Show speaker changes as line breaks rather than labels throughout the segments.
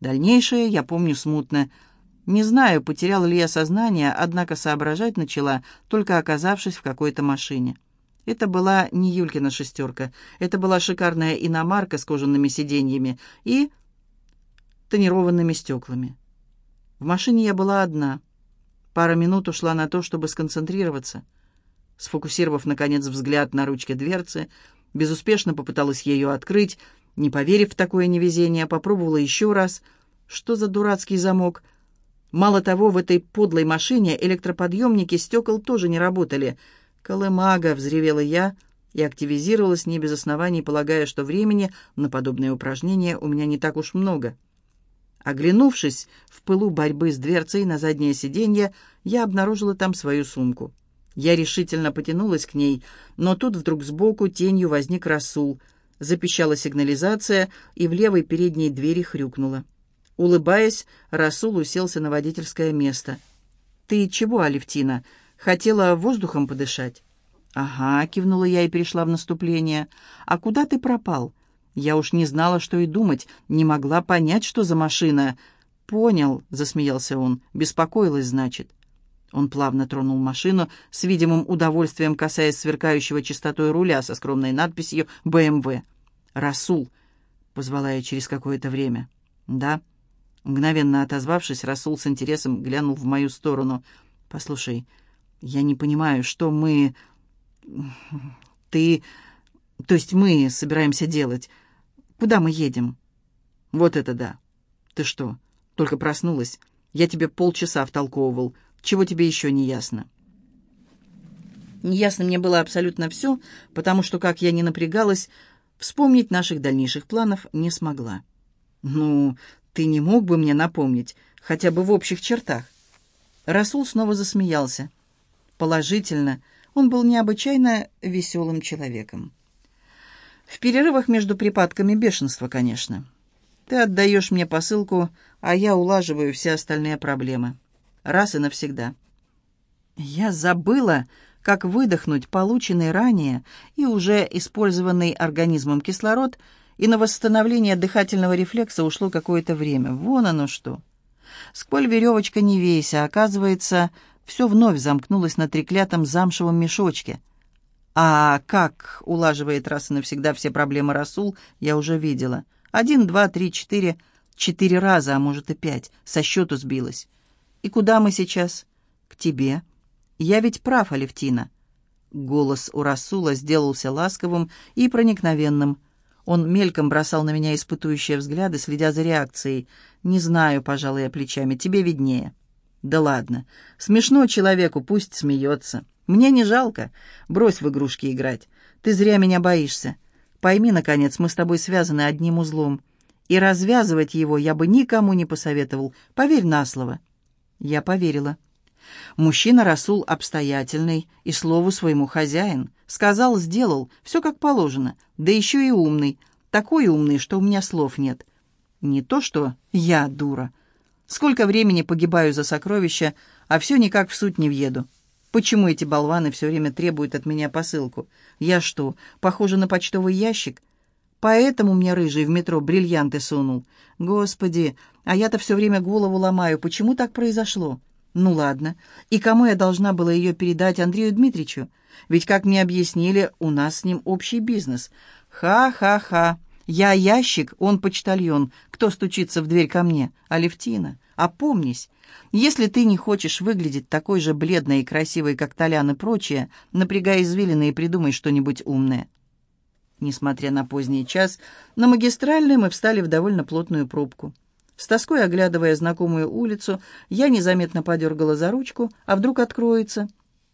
Дальнейшее я помню смутно. Не знаю, потеряла ли я сознание, однако соображать начала, только оказавшись в какой-то машине. Это была не Юлькина шестерка. Это была шикарная иномарка с кожаными сиденьями и тонированными стеклами. В машине я была одна. Пара минут ушла на то, чтобы сконцентрироваться. Сфокусировав, наконец, взгляд на ручке дверцы, безуспешно попыталась ее открыть, не поверив в такое невезение, попробовала еще раз. Что за дурацкий замок? Мало того, в этой подлой машине электроподъемники стекол тоже не работали — «Колымага!» — взревела я и активизировалась не без оснований, полагая, что времени на подобные упражнения у меня не так уж много. Оглянувшись в пылу борьбы с дверцей на заднее сиденье, я обнаружила там свою сумку. Я решительно потянулась к ней, но тут вдруг сбоку тенью возник Расул. Запищала сигнализация, и в левой передней двери хрюкнула. Улыбаясь, Расул уселся на водительское место. «Ты чего, Алевтина?» Хотела воздухом подышать?» «Ага», — кивнула я и перешла в наступление. «А куда ты пропал?» Я уж не знала, что и думать, не могла понять, что за машина. «Понял», — засмеялся он, — «беспокоилась, значит». Он плавно тронул машину, с видимым удовольствием касаясь сверкающего чистотой руля со скромной надписью «БМВ». «Расул», — позвала я через какое-то время. «Да». Мгновенно отозвавшись, Расул с интересом глянул в мою сторону. «Послушай, я не понимаю, что мы... Ты... То есть мы собираемся делать. Куда мы едем? Вот это да. Ты что, только проснулась? Я тебе полчаса втолковывал. Чего тебе еще не ясно? Неясно мне было абсолютно все, потому что, как я не напрягалась, вспомнить наших дальнейших планов не смогла. «Ну, ты не мог бы мне напомнить, хотя бы в общих чертах?» Расул снова засмеялся положительно. Он был необычайно веселым человеком. В перерывах между припадками бешенства, конечно. Ты отдаешь мне посылку, а я улаживаю все остальные проблемы. Раз и навсегда. Я забыла, как выдохнуть полученный ранее и уже использованный организмом кислород, и на восстановление дыхательного рефлекса ушло какое-то время. Вон оно что. Сколь веревочка не вейся, оказывается, все вновь замкнулось на треклятом замшевом мешочке. А как улаживает раз и навсегда все проблемы Расул, я уже видела. Один, два, три, четыре, четыре раза, а может и пять. Со счету сбилась. И куда мы сейчас? К тебе. Я ведь прав, Алевтина. Голос у Расула сделался ласковым и проникновенным. Он мельком бросал на меня испытующие взгляды, следя за реакцией. «Не знаю, пожалуй, я плечами, тебе виднее». «Да ладно. Смешно человеку, пусть смеется. Мне не жалко. Брось в игрушки играть. Ты зря меня боишься. Пойми, наконец, мы с тобой связаны одним узлом. И развязывать его я бы никому не посоветовал. Поверь на слово». Я поверила. Мужчина Расул обстоятельный и слову своему хозяин. Сказал, сделал, все как положено. Да еще и умный. Такой умный, что у меня слов нет. Не то, что я дура. Сколько времени погибаю за сокровища, а все никак в суть не въеду. Почему эти болваны все время требуют от меня посылку? Я что, похожа на почтовый ящик? Поэтому мне рыжий в метро бриллианты сунул. Господи, а я-то все время голову ломаю. Почему так произошло? Ну ладно. И кому я должна была ее передать Андрею Дмитриевичу? Ведь, как мне объяснили, у нас с ним общий бизнес. Ха-ха-ха. Я ящик, он почтальон. Кто стучится в дверь ко мне? Алевтина. Опомнись. Если ты не хочешь выглядеть такой же бледной и красивой, как Толян и прочие, напрягай извилины и придумай что-нибудь умное. Несмотря на поздний час, на магистральной мы встали в довольно плотную пробку. С тоской оглядывая знакомую улицу, я незаметно подергала за ручку, а вдруг откроется.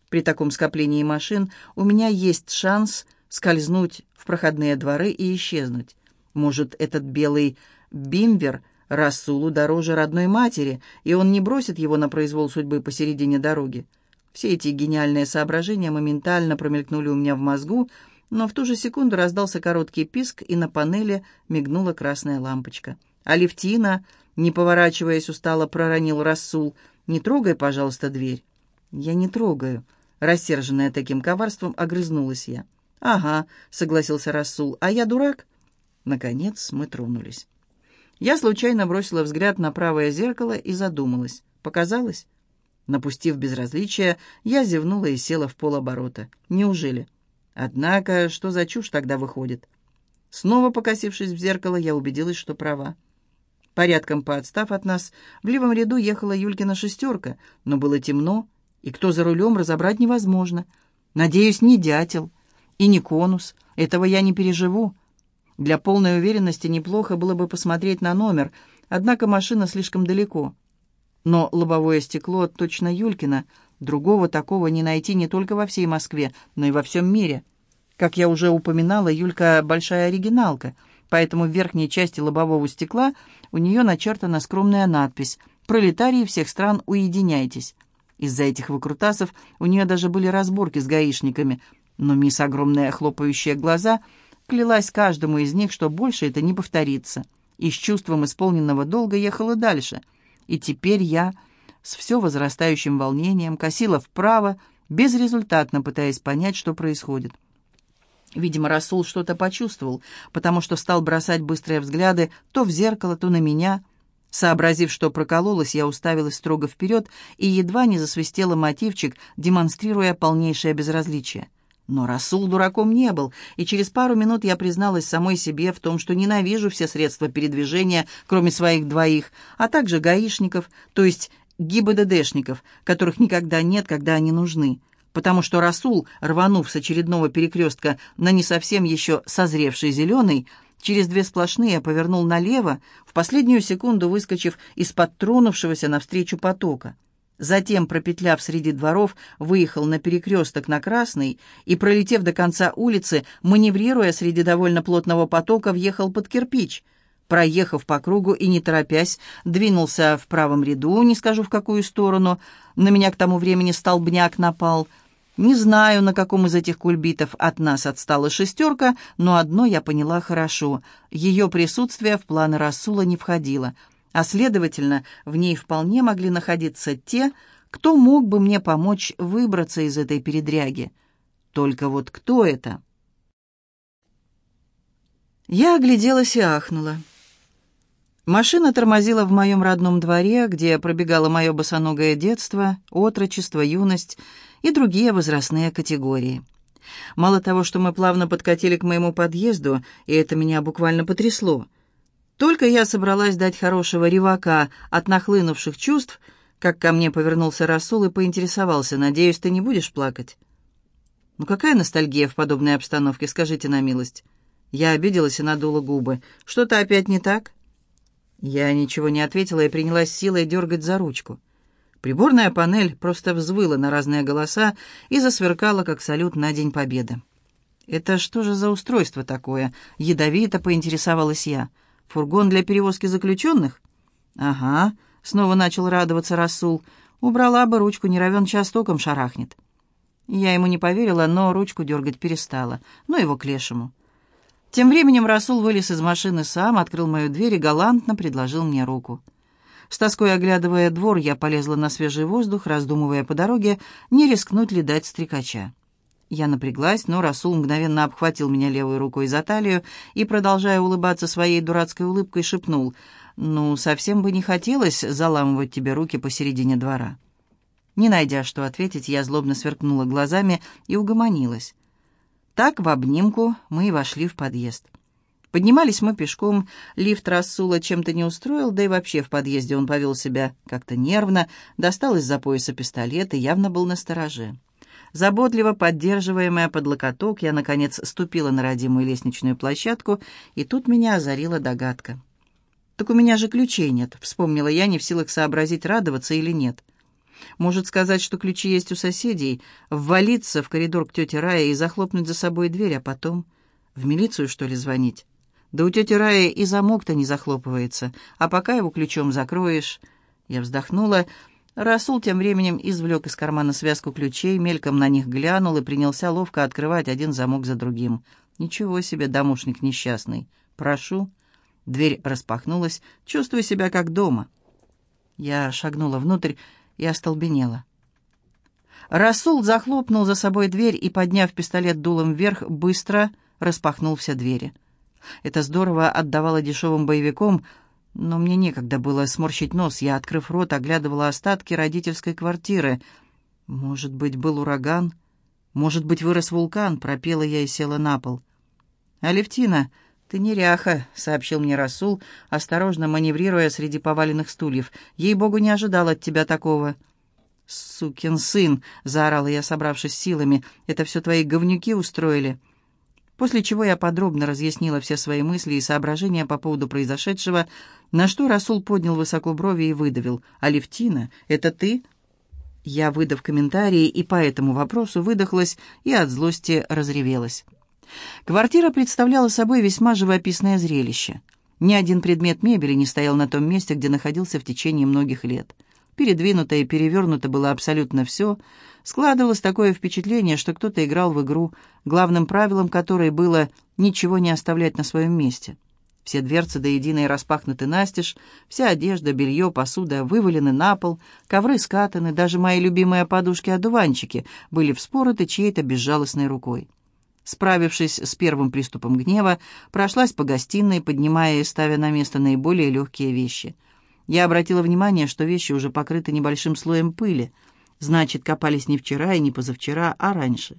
При таком скоплении машин у меня есть шанс скользнуть в проходные дворы и исчезнуть. Может, этот белый бимбер Расулу дороже родной матери, и он не бросит его на произвол судьбы посередине дороги. Все эти гениальные соображения моментально промелькнули у меня в мозгу, но в ту же секунду раздался короткий писк, и на панели мигнула красная лампочка. «Алевтина!» — не поворачиваясь, устало проронил Расул. «Не трогай, пожалуйста, дверь». «Я не трогаю». Рассерженная таким коварством, огрызнулась я. «Ага», — согласился Расул, — «а я дурак?» Наконец мы тронулись. Я случайно бросила взгляд на правое зеркало и задумалась. Показалось? Напустив безразличие, я зевнула и села в полоборота. Неужели? Однако, что за чушь тогда выходит? Снова покосившись в зеркало, я убедилась, что права. Порядком поотстав от нас, в левом ряду ехала Юлькина шестерка, но было темно, и кто за рулем, разобрать невозможно. Надеюсь, не дятел и не конус. Этого я не переживу. Для полной уверенности неплохо было бы посмотреть на номер, однако машина слишком далеко. Но лобовое стекло точно Юлькина. Другого такого не найти не только во всей Москве, но и во всем мире. Как я уже упоминала, Юлька большая оригиналка, поэтому в верхней части лобового стекла у нее начертана скромная надпись «Пролетарии всех стран, уединяйтесь». Из-за этих выкрутасов у нее даже были разборки с гаишниками, но мисс огромные хлопающие глаза клялась каждому из них, что больше это не повторится, и с чувством исполненного долга ехала дальше. И теперь я с все возрастающим волнением косила вправо, безрезультатно пытаясь понять, что происходит. Видимо, Расул что-то почувствовал, потому что стал бросать быстрые взгляды то в зеркало, то на меня. Сообразив, что прокололась, я уставилась строго вперед и едва не засвистела мотивчик, демонстрируя полнейшее безразличие. Но Расул дураком не был, и через пару минут я призналась самой себе в том, что ненавижу все средства передвижения, кроме своих двоих, а также гаишников, то есть ГИБДДшников, которых никогда нет, когда они нужны потому что Расул, рванув с очередного перекрестка на не совсем еще созревший зеленый, через две сплошные повернул налево, в последнюю секунду выскочив из-под тронувшегося навстречу потока. Затем, пропетляв среди дворов, выехал на перекресток на Красный и, пролетев до конца улицы, маневрируя среди довольно плотного потока, въехал под кирпич. Проехав по кругу и не торопясь, двинулся в правом ряду, не скажу в какую сторону. На меня к тому времени столбняк напал — не знаю, на каком из этих кульбитов от нас отстала шестерка, но одно я поняла хорошо. Ее присутствие в планы Расула не входило, а, следовательно, в ней вполне могли находиться те, кто мог бы мне помочь выбраться из этой передряги. Только вот кто это? Я огляделась и ахнула. Машина тормозила в моем родном дворе, где пробегало мое босоногое детство, отрочество, юность и другие возрастные категории. Мало того, что мы плавно подкатили к моему подъезду, и это меня буквально потрясло. Только я собралась дать хорошего ревака от нахлынувших чувств, как ко мне повернулся Расул и поинтересовался, «Надеюсь, ты не будешь плакать?» «Ну какая ностальгия в подобной обстановке, скажите на милость?» Я обиделась и надула губы. «Что-то опять не так?» Я ничего не ответила и принялась силой дергать за ручку. Приборная панель просто взвыла на разные голоса и засверкала, как салют на День Победы. «Это что же за устройство такое?» — ядовито поинтересовалась я. «Фургон для перевозки заключенных?» «Ага», — снова начал радоваться Расул. «Убрала бы ручку, не равен час током шарахнет». Я ему не поверила, но ручку дергать перестала. Ну его к лешему. Тем временем Расул вылез из машины сам, открыл мою дверь и галантно предложил мне руку. С тоской оглядывая двор, я полезла на свежий воздух, раздумывая по дороге, не рискнуть ли дать стрекача. Я напряглась, но Расул мгновенно обхватил меня левой рукой за талию и, продолжая улыбаться своей дурацкой улыбкой, шепнул, «Ну, совсем бы не хотелось заламывать тебе руки посередине двора». Не найдя, что ответить, я злобно сверкнула глазами и угомонилась. Так в обнимку мы и вошли в подъезд. Поднимались мы пешком, лифт Расула чем-то не устроил, да и вообще в подъезде он повел себя как-то нервно, достал из-за пояса пистолет и явно был на стороже. Заботливо поддерживаемая под локоток, я, наконец, ступила на родимую лестничную площадку, и тут меня озарила догадка. «Так у меня же ключей нет», — вспомнила я, не в силах сообразить, радоваться или нет. Может сказать, что ключи есть у соседей, ввалиться в коридор к тете Рае и захлопнуть за собой дверь, а потом... В милицию, что ли, звонить? Да у тети Раи и замок-то не захлопывается, а пока его ключом закроешь... Я вздохнула. Расул тем временем извлек из кармана связку ключей, мельком на них глянул и принялся ловко открывать один замок за другим. Ничего себе, домушник несчастный. Прошу. Дверь распахнулась, чувствую себя как дома. Я шагнула внутрь и остолбенела. Расул захлопнул за собой дверь и, подняв пистолет дулом вверх, быстро распахнул все двери. Это здорово отдавало дешевым боевиком, Но мне некогда было сморщить нос. Я, открыв рот, оглядывала остатки родительской квартиры. Может быть, был ураган? Может быть, вырос вулкан? Пропела я и села на пол. «Алевтина, ты неряха», — сообщил мне Расул, осторожно маневрируя среди поваленных стульев. «Ей-богу, не ожидал от тебя такого». «Сукин сын!» — заорала я, собравшись силами. «Это все твои говнюки устроили?» После чего я подробно разъяснила все свои мысли и соображения по поводу произошедшего, на что Расул поднял высоко брови и выдавил. «Алевтина, это ты?» Я, выдав комментарии, и по этому вопросу выдохлась и от злости разревелась. Квартира представляла собой весьма живописное зрелище. Ни один предмет мебели не стоял на том месте, где находился в течение многих лет. Передвинуто и перевернуто было абсолютно все. Складывалось такое впечатление, что кто-то играл в игру, главным правилом которой было ничего не оставлять на своем месте. Все дверцы до единой распахнуты настежь, вся одежда, белье, посуда вывалены на пол, ковры скатаны, даже мои любимые подушки-одуванчики были вспороты чьей-то безжалостной рукой. Справившись с первым приступом гнева, прошлась по гостиной, поднимая и ставя на место наиболее легкие вещи. Я обратила внимание, что вещи уже покрыты небольшим слоем пыли. Значит, копались не вчера и не позавчера, а раньше.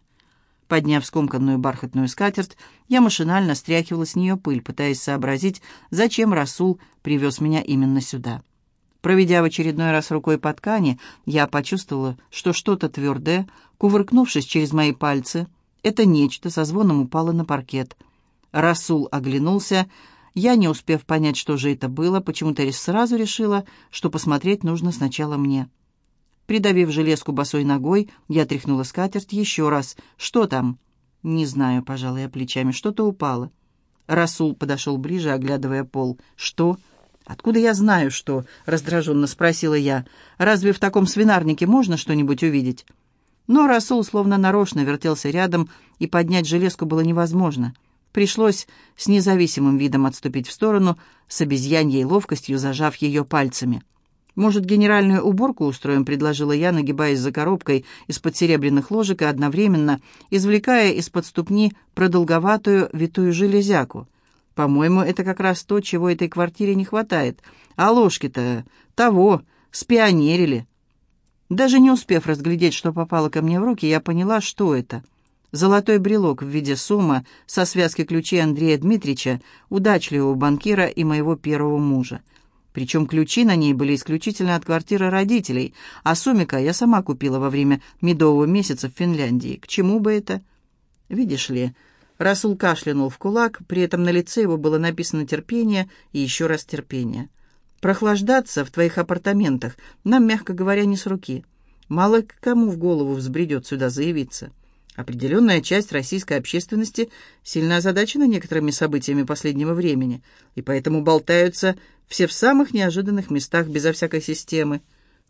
Подняв скомканную бархатную скатерть, я машинально стряхивала с нее пыль, пытаясь сообразить, зачем Расул привез меня именно сюда. Проведя в очередной раз рукой по ткани, я почувствовала, что что-то твердое, кувыркнувшись через мои пальцы, это нечто со звоном упало на паркет. Расул оглянулся. Я, не успев понять, что же это было, почему-то сразу решила, что посмотреть нужно сначала мне. Придавив железку босой ногой, я тряхнула скатерть еще раз. «Что там?» «Не знаю», — пожалуй, я плечами. «Что-то упало». Расул подошел ближе, оглядывая пол. «Что?» «Откуда я знаю, что?» — раздраженно спросила я. «Разве в таком свинарнике можно что-нибудь увидеть?» Но Расул словно нарочно вертелся рядом, и поднять железку было невозможно. Пришлось с независимым видом отступить в сторону, с обезьяньей ловкостью зажав ее пальцами. «Может, генеральную уборку устроим?» — предложила я, нагибаясь за коробкой из-под серебряных ложек и одновременно извлекая из-под ступни продолговатую витую железяку. «По-моему, это как раз то, чего этой квартире не хватает. А ложки-то того, спионерили». Даже не успев разглядеть, что попало ко мне в руки, я поняла, что это. Золотой брелок в виде сумма со связки ключей Андрея Дмитриевича, удачливого банкира и моего первого мужа. Причем ключи на ней были исключительно от квартиры родителей, а сумика я сама купила во время медового месяца в Финляндии. К чему бы это? Видишь ли, Расул кашлянул в кулак, при этом на лице его было написано терпение и еще раз терпение. «Прохлаждаться в твоих апартаментах нам, мягко говоря, не с руки. Мало кому в голову взбредет сюда заявиться». Определенная часть российской общественности сильно озадачена некоторыми событиями последнего времени, и поэтому болтаются все в самых неожиданных местах безо всякой системы.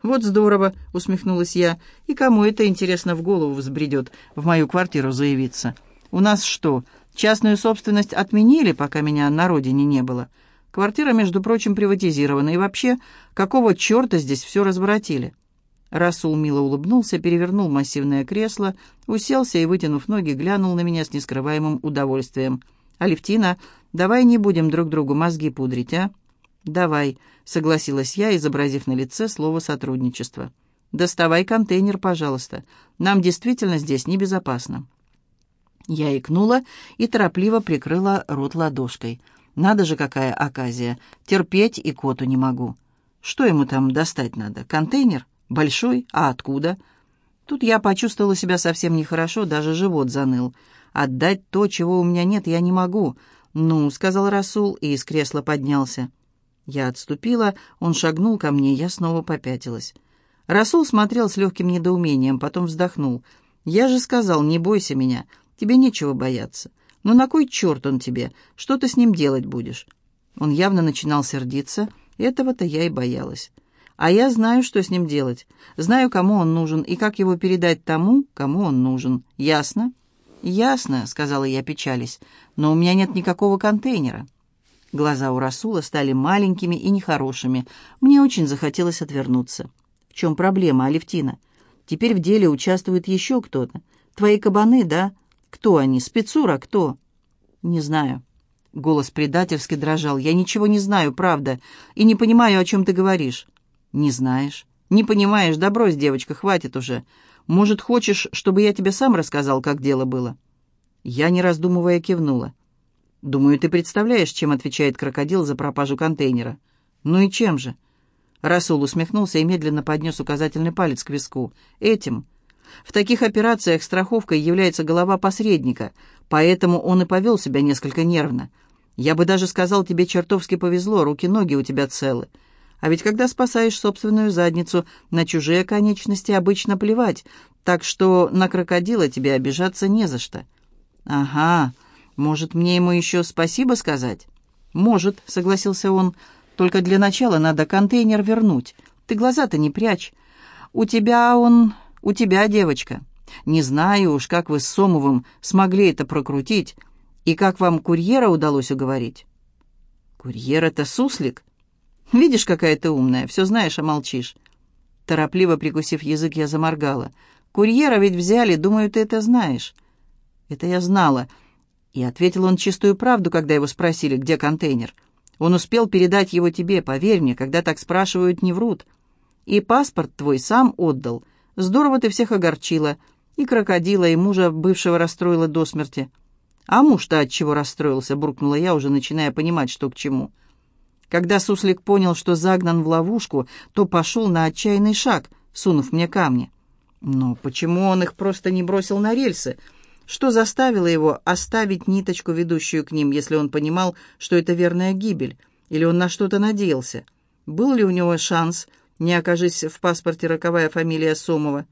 «Вот здорово», — усмехнулась я, — «и кому это, интересно, в голову взбредет в мою квартиру заявиться? У нас что, частную собственность отменили, пока меня на родине не было? Квартира, между прочим, приватизирована, и вообще, какого черта здесь все разворотили?» Расул мило улыбнулся, перевернул массивное кресло, уселся и, вытянув ноги, глянул на меня с нескрываемым удовольствием. «Алевтина, давай не будем друг другу мозги пудрить, а?» «Давай», — согласилась я, изобразив на лице слово «сотрудничество». «Доставай контейнер, пожалуйста. Нам действительно здесь небезопасно». Я икнула и торопливо прикрыла рот ладошкой. «Надо же, какая оказия! Терпеть и коту не могу. Что ему там достать надо? Контейнер?» «Большой? А откуда?» Тут я почувствовала себя совсем нехорошо, даже живот заныл. «Отдать то, чего у меня нет, я не могу». «Ну», — сказал Расул и из кресла поднялся. Я отступила, он шагнул ко мне, я снова попятилась. Расул смотрел с легким недоумением, потом вздохнул. «Я же сказал, не бойся меня, тебе нечего бояться. Ну на кой черт он тебе? Что ты с ним делать будешь?» Он явно начинал сердиться, этого-то я и боялась. А я знаю, что с ним делать. Знаю, кому он нужен и как его передать тому, кому он нужен. Ясно? Ясно, сказала я, печались. Но у меня нет никакого контейнера. Глаза у Расула стали маленькими и нехорошими. Мне очень захотелось отвернуться. В чем проблема, Алевтина? Теперь в деле участвует еще кто-то. Твои кабаны, да? Кто они? Спецура, кто? Не знаю. Голос предательски дрожал. «Я ничего не знаю, правда, и не понимаю, о чем ты говоришь». «Не знаешь? Не понимаешь? Да брось, девочка, хватит уже. Может, хочешь, чтобы я тебе сам рассказал, как дело было?» Я, не раздумывая, кивнула. «Думаю, ты представляешь, чем отвечает крокодил за пропажу контейнера». «Ну и чем же?» Расул усмехнулся и медленно поднес указательный палец к виску. «Этим. В таких операциях страховкой является голова посредника, поэтому он и повел себя несколько нервно. Я бы даже сказал, тебе чертовски повезло, руки-ноги у тебя целы. А ведь когда спасаешь собственную задницу, на чужие конечности обычно плевать, так что на крокодила тебе обижаться не за что». «Ага, может, мне ему еще спасибо сказать?» «Может», — согласился он, — только для начала надо контейнер вернуть. Ты глаза-то не прячь. У тебя он... У тебя, девочка. Не знаю уж, как вы с Сомовым смогли это прокрутить, и как вам курьера удалось уговорить. Курьер — это суслик? Видишь, какая ты умная, все знаешь, а молчишь. Торопливо прикусив язык, я заморгала. Курьера ведь взяли, думаю, ты это знаешь. Это я знала. И ответил он чистую правду, когда его спросили, где контейнер — он успел передать его тебе, поверь мне, когда так спрашивают, не врут. И паспорт твой сам отдал. Здорово ты всех огорчила. И крокодила, и мужа бывшего расстроила до смерти. А муж-то от чего расстроился, буркнула я, уже начиная понимать, что к чему. Когда суслик понял, что загнан в ловушку, то пошел на отчаянный шаг, сунув мне камни. Но почему он их просто не бросил на рельсы? Что заставило его оставить ниточку, ведущую к ним, если он понимал, что это верная гибель? Или он на что-то надеялся? Был ли у него шанс, не окажись в паспорте роковая фамилия Сомова?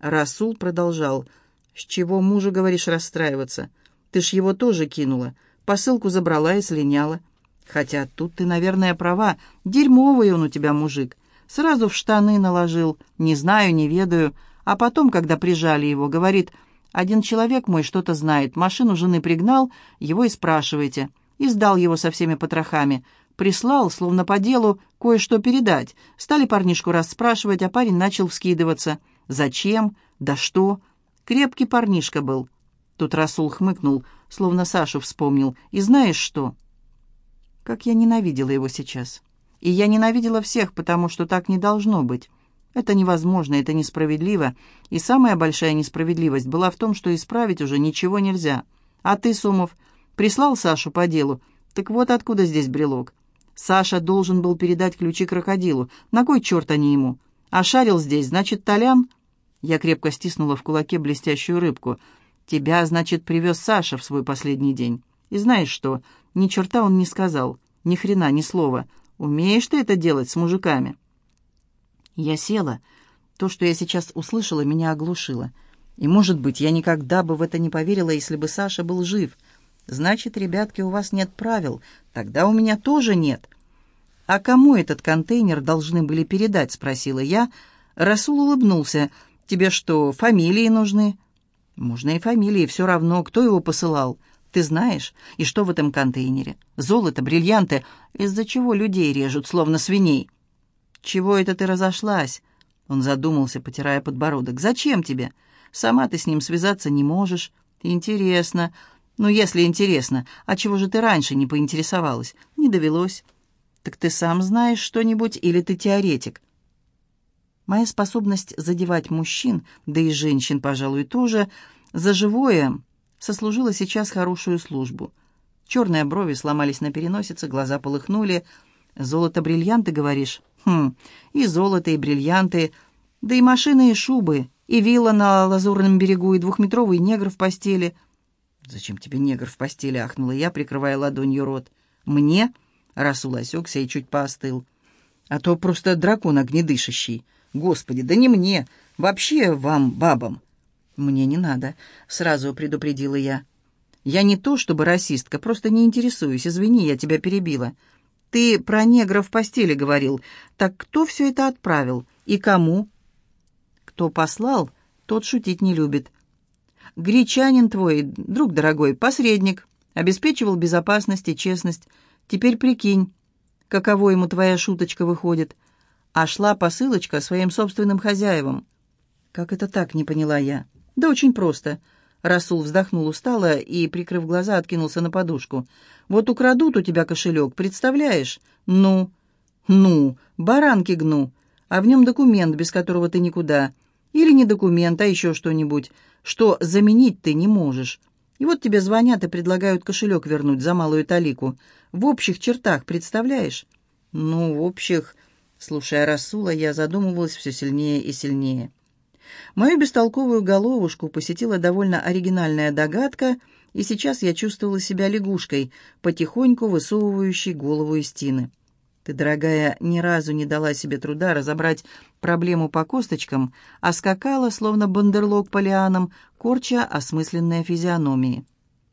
Расул продолжал. «С чего мужу, говоришь, расстраиваться? Ты ж его тоже кинула. Посылку забрала и слиняла. Хотя тут ты, наверное, права. Дерьмовый он у тебя мужик. Сразу в штаны наложил. Не знаю, не ведаю. А потом, когда прижали его, говорит, один человек мой что-то знает, машину жены пригнал, его и спрашиваете. И сдал его со всеми потрохами. Прислал, словно по делу, кое-что передать. Стали парнишку расспрашивать, а парень начал вскидываться. Зачем? Да что? Крепкий парнишка был. Тут Расул хмыкнул, словно Сашу вспомнил. И знаешь что? Как я ненавидела его сейчас. И я ненавидела всех, потому что так не должно быть. Это невозможно, это несправедливо. И самая большая несправедливость была в том, что исправить уже ничего нельзя. А ты, Сумов, прислал Сашу по делу. Так вот откуда здесь брелок. Саша должен был передать ключи крокодилу. На кой черт они ему? А шарил здесь, значит, Толян? Я крепко стиснула в кулаке блестящую рыбку. Тебя, значит, привез Саша в свой последний день. И знаешь что? Ни черта он не сказал. Ни хрена, ни слова. Умеешь ты это делать с мужиками?» Я села. То, что я сейчас услышала, меня оглушило. И, может быть, я никогда бы в это не поверила, если бы Саша был жив. Значит, ребятки, у вас нет правил. Тогда у меня тоже нет. А кому этот контейнер должны были передать, спросила я. Расул улыбнулся. Тебе что, фамилии нужны? Можно и фамилии, все равно, кто его посылал. Ты знаешь, и что в этом контейнере? Золото, бриллианты, из-за чего людей режут, словно свиней. «Чего это ты разошлась?» Он задумался, потирая подбородок. «Зачем тебе? Сама ты с ним связаться не можешь. Интересно. Ну, если интересно, а чего же ты раньше не поинтересовалась? Не довелось. Так ты сам знаешь что-нибудь или ты теоретик?» Моя способность задевать мужчин, да и женщин, пожалуй, тоже, за живое сослужила сейчас хорошую службу. Черные брови сломались на переносице, глаза полыхнули. «Золото-бриллианты, говоришь?» Хм, и золото, и бриллианты, да и машины, и шубы, и вилла на лазурном берегу, и двухметровый негр в постели. «Зачем тебе негр в постели?» — ахнула я, прикрывая ладонью рот. «Мне?» — Расул осекся и чуть поостыл. «А то просто дракон огнедышащий. Господи, да не мне, вообще вам, бабам». «Мне не надо», — сразу предупредила я. «Я не то чтобы расистка, просто не интересуюсь. Извини, я тебя перебила». Ты про негра в постели говорил. Так кто все это отправил? И кому? Кто послал, тот шутить не любит. Гречанин твой, друг дорогой, посредник. Обеспечивал безопасность и честность. Теперь прикинь, каково ему твоя шуточка выходит. А шла посылочка своим собственным хозяевам. Как это так, не поняла я. Да очень просто. Расул вздохнул устало и, прикрыв глаза, откинулся на подушку. Вот украдут у тебя кошелек, представляешь? Ну, ну, баранки гну, а в нем документ, без которого ты никуда. Или не документ, а еще что-нибудь, что заменить ты не можешь. И вот тебе звонят и предлагают кошелек вернуть за малую талику. В общих чертах, представляешь? Ну, в общих... Слушая Расула, я задумывалась все сильнее и сильнее. Мою бестолковую головушку посетила довольно оригинальная догадка, и сейчас я чувствовала себя лягушкой, потихоньку высовывающей голову из тины. Ты, дорогая, ни разу не дала себе труда разобрать проблему по косточкам, а скакала, словно бандерлог по лианам, корча осмысленные физиономии.